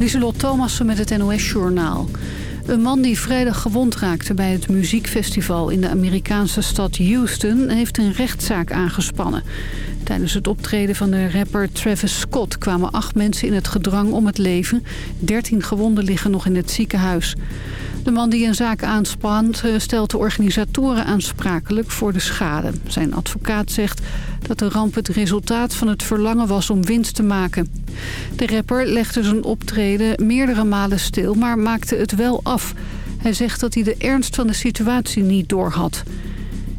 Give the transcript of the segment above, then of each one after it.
Lieselot Thomassen met het NOS-journaal. Een man die vrijdag gewond raakte bij het muziekfestival in de Amerikaanse stad Houston... heeft een rechtszaak aangespannen. Tijdens het optreden van de rapper Travis Scott kwamen acht mensen in het gedrang om het leven. Dertien gewonden liggen nog in het ziekenhuis. De man die een zaak aanspant eh, stelt de organisatoren aansprakelijk voor de schade. Zijn advocaat zegt dat de ramp het resultaat van het verlangen was om winst te maken. De rapper legde zijn optreden meerdere malen stil, maar maakte het wel af. Hij zegt dat hij de ernst van de situatie niet doorhad.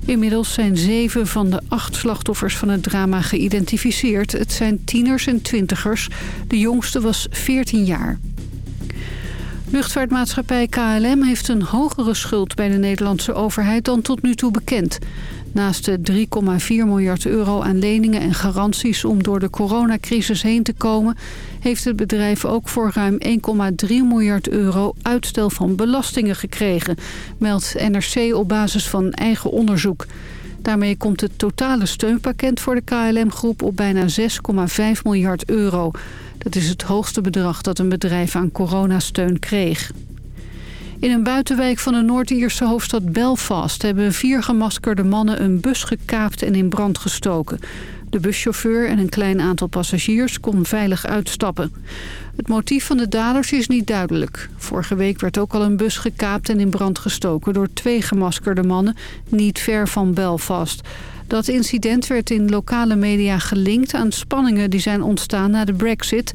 Inmiddels zijn zeven van de acht slachtoffers van het drama geïdentificeerd. Het zijn tieners en twintigers. De jongste was 14 jaar. Luchtvaartmaatschappij KLM heeft een hogere schuld bij de Nederlandse overheid dan tot nu toe bekend. Naast de 3,4 miljard euro aan leningen en garanties om door de coronacrisis heen te komen... heeft het bedrijf ook voor ruim 1,3 miljard euro uitstel van belastingen gekregen... meldt NRC op basis van eigen onderzoek. Daarmee komt het totale steunpakket voor de KLM-groep op bijna 6,5 miljard euro... Dat is het hoogste bedrag dat een bedrijf aan coronasteun kreeg. In een buitenwijk van de Noord-Ierse hoofdstad Belfast... hebben vier gemaskerde mannen een bus gekaapt en in brand gestoken. De buschauffeur en een klein aantal passagiers kon veilig uitstappen. Het motief van de daders is niet duidelijk. Vorige week werd ook al een bus gekaapt en in brand gestoken... door twee gemaskerde mannen, niet ver van Belfast... Dat incident werd in lokale media gelinkt aan spanningen die zijn ontstaan na de brexit.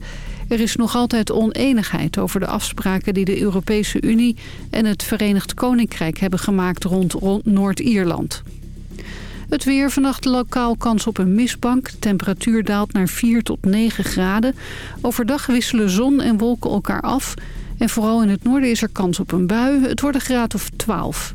Er is nog altijd oneenigheid over de afspraken die de Europese Unie en het Verenigd Koninkrijk hebben gemaakt rond, Noord-Ierland. Het weer, vannacht lokaal kans op een mistbank. De temperatuur daalt naar 4 tot 9 graden. Overdag wisselen zon en wolken elkaar af. En vooral in het noorden is er kans op een bui. Het wordt een graad of 12.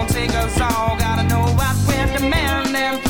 gonna take us all. Gotta know what we're demanding.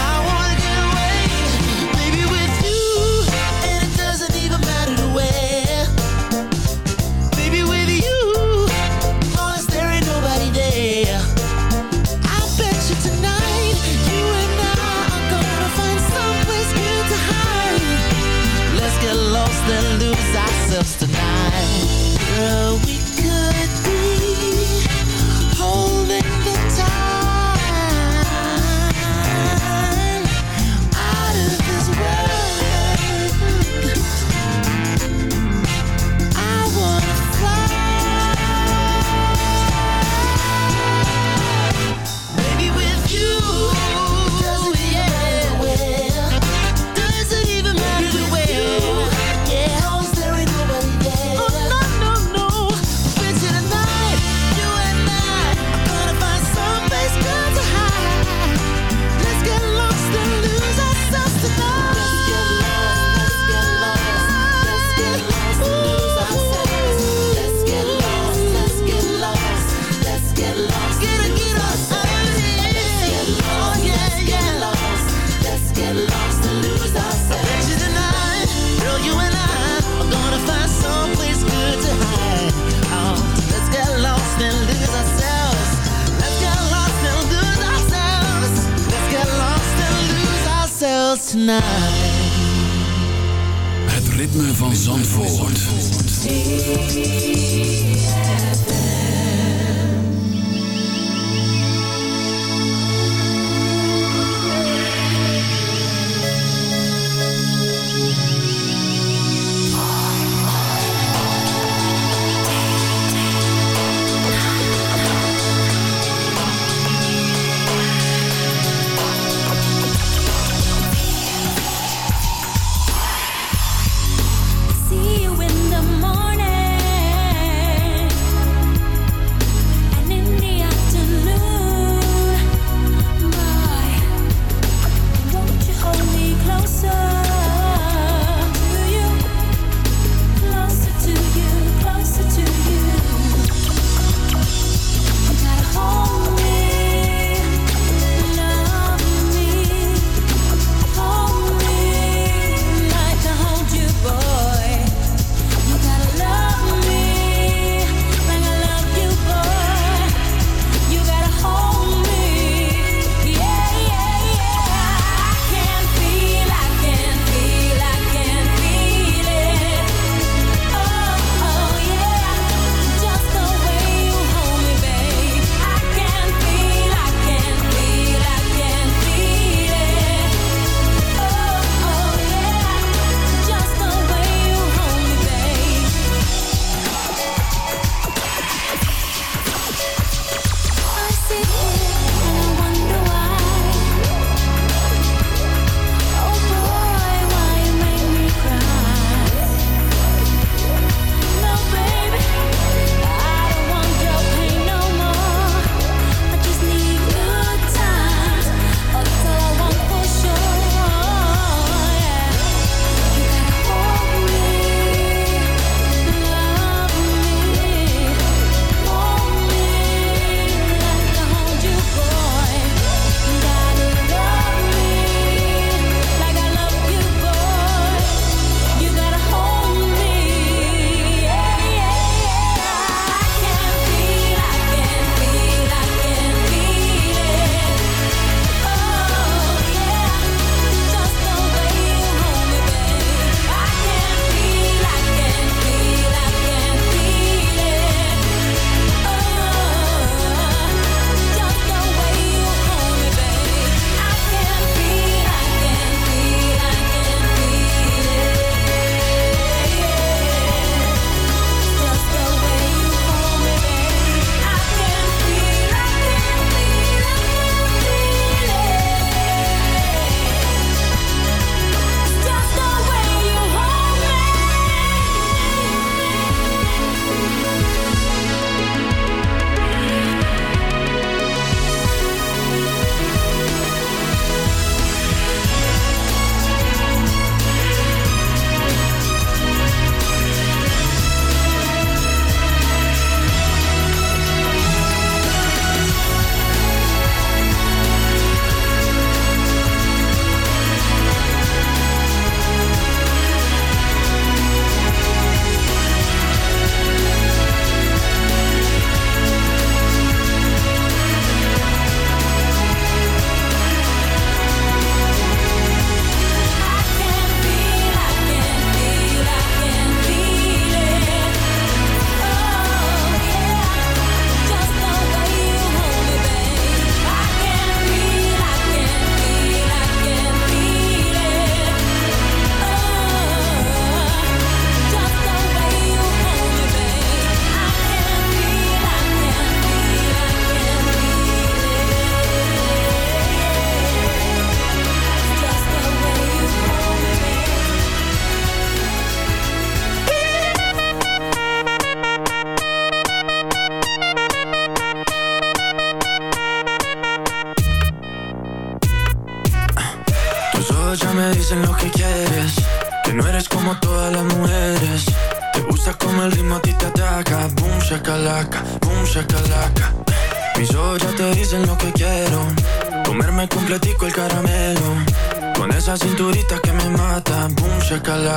tonight. Het ritme van Zandvoort. Zandvoort.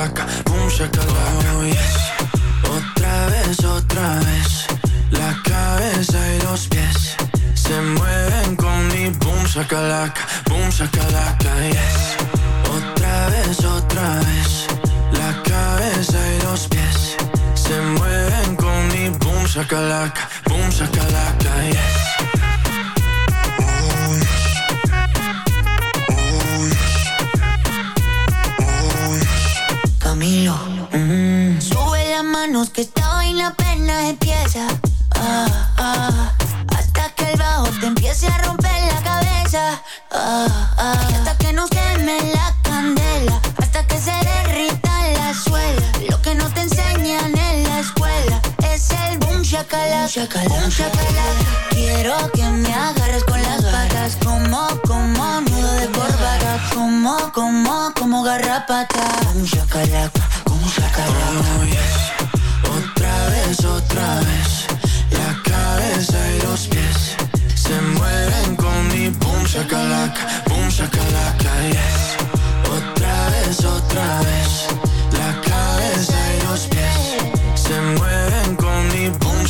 placa chacalac, chacalac, chacalac. Quiero que me agarres con las patas, como, como nudo de corbata, como, como, como garrapata. Un chacalac, como chacalac. Oh, yes. Otra vez, otra vez, la cabeza y los pies se mueven con mi boom chacalac, boom chacalac, yes. Otra vez, otra vez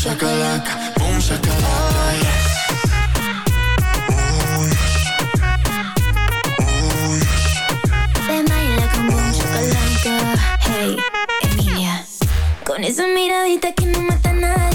shakalaka, boom shakalaka, yes. Oh yes, oh yes. Ven baila con boom shakalaka, hey Emilia. Con esa miradita que no mata a nadie.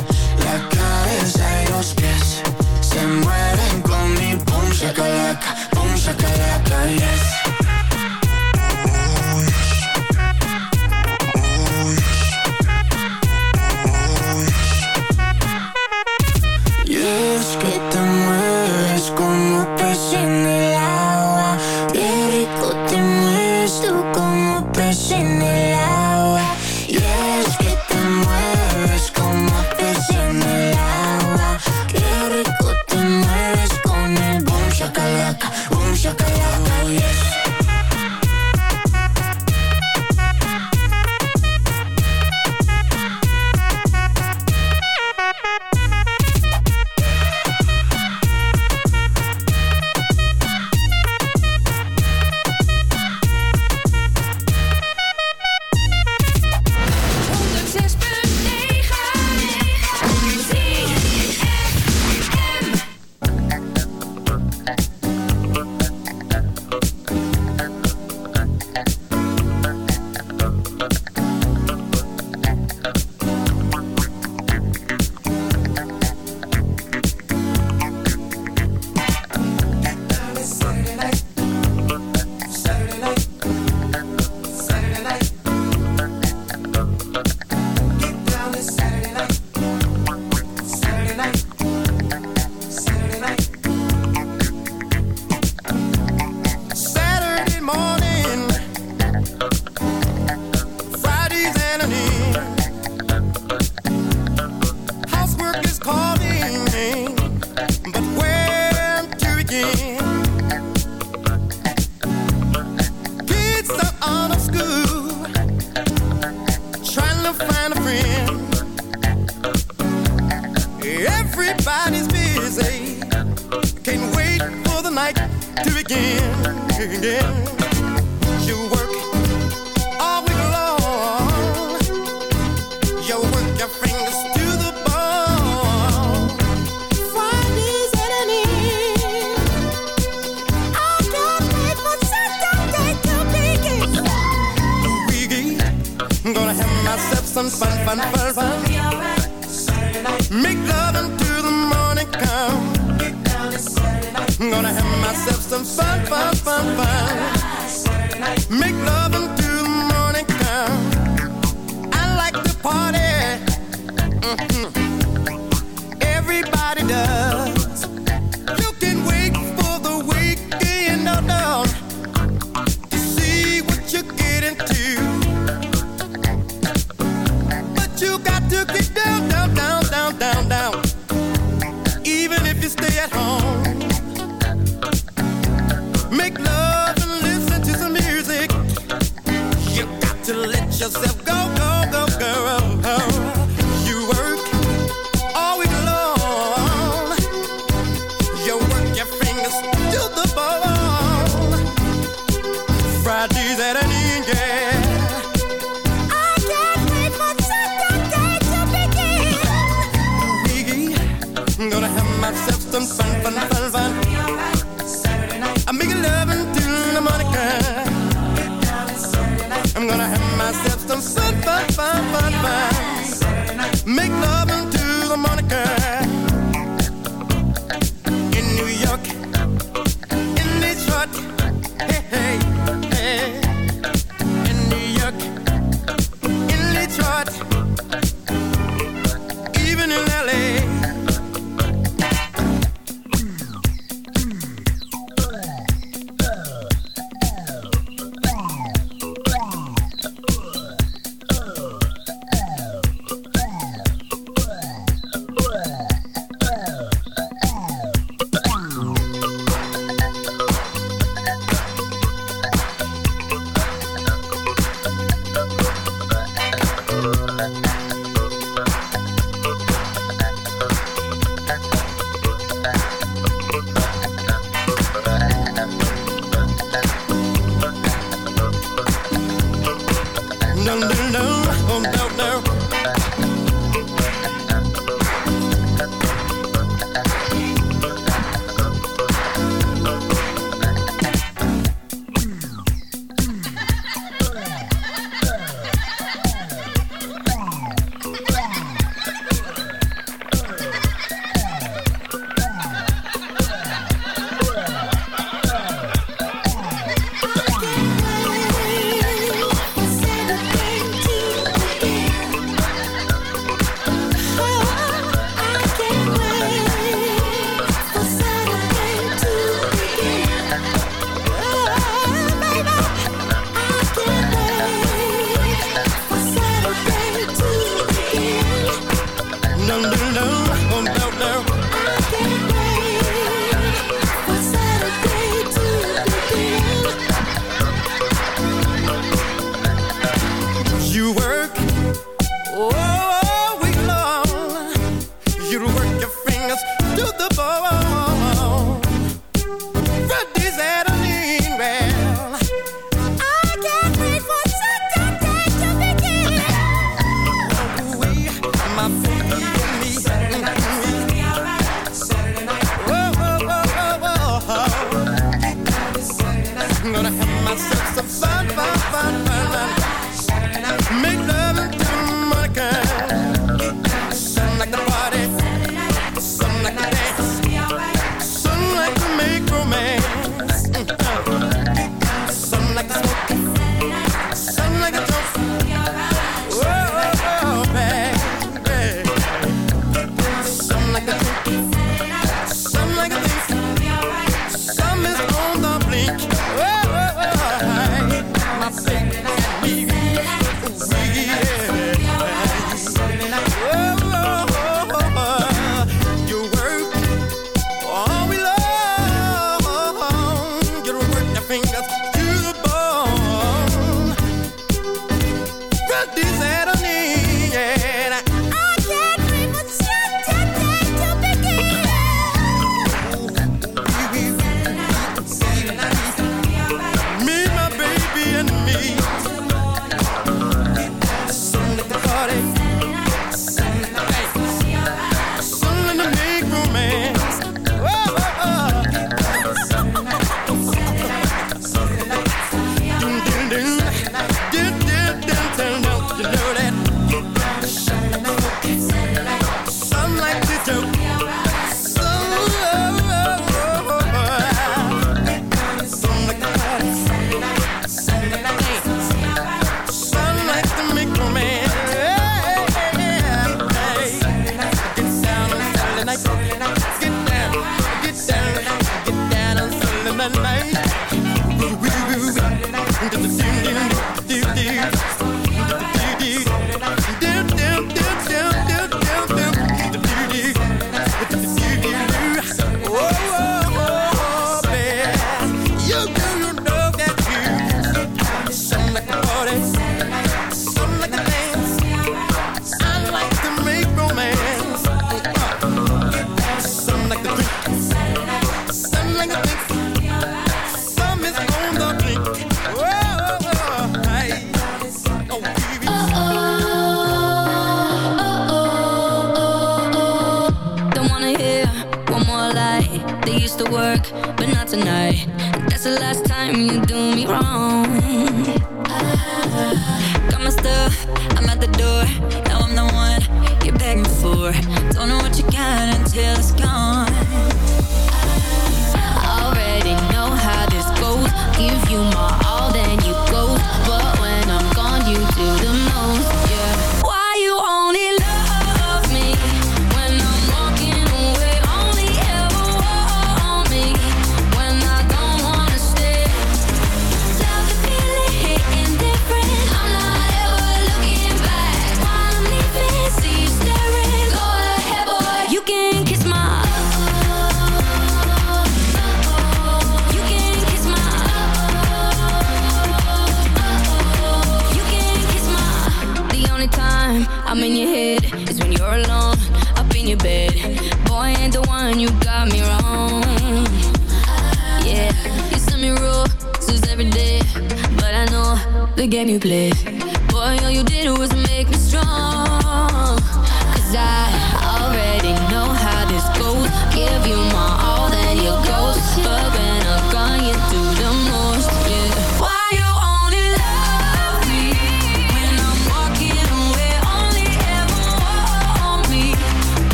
myself some fun, fun, fun, fun.